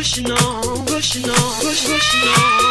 pushing on, pushing on, push, pushing on.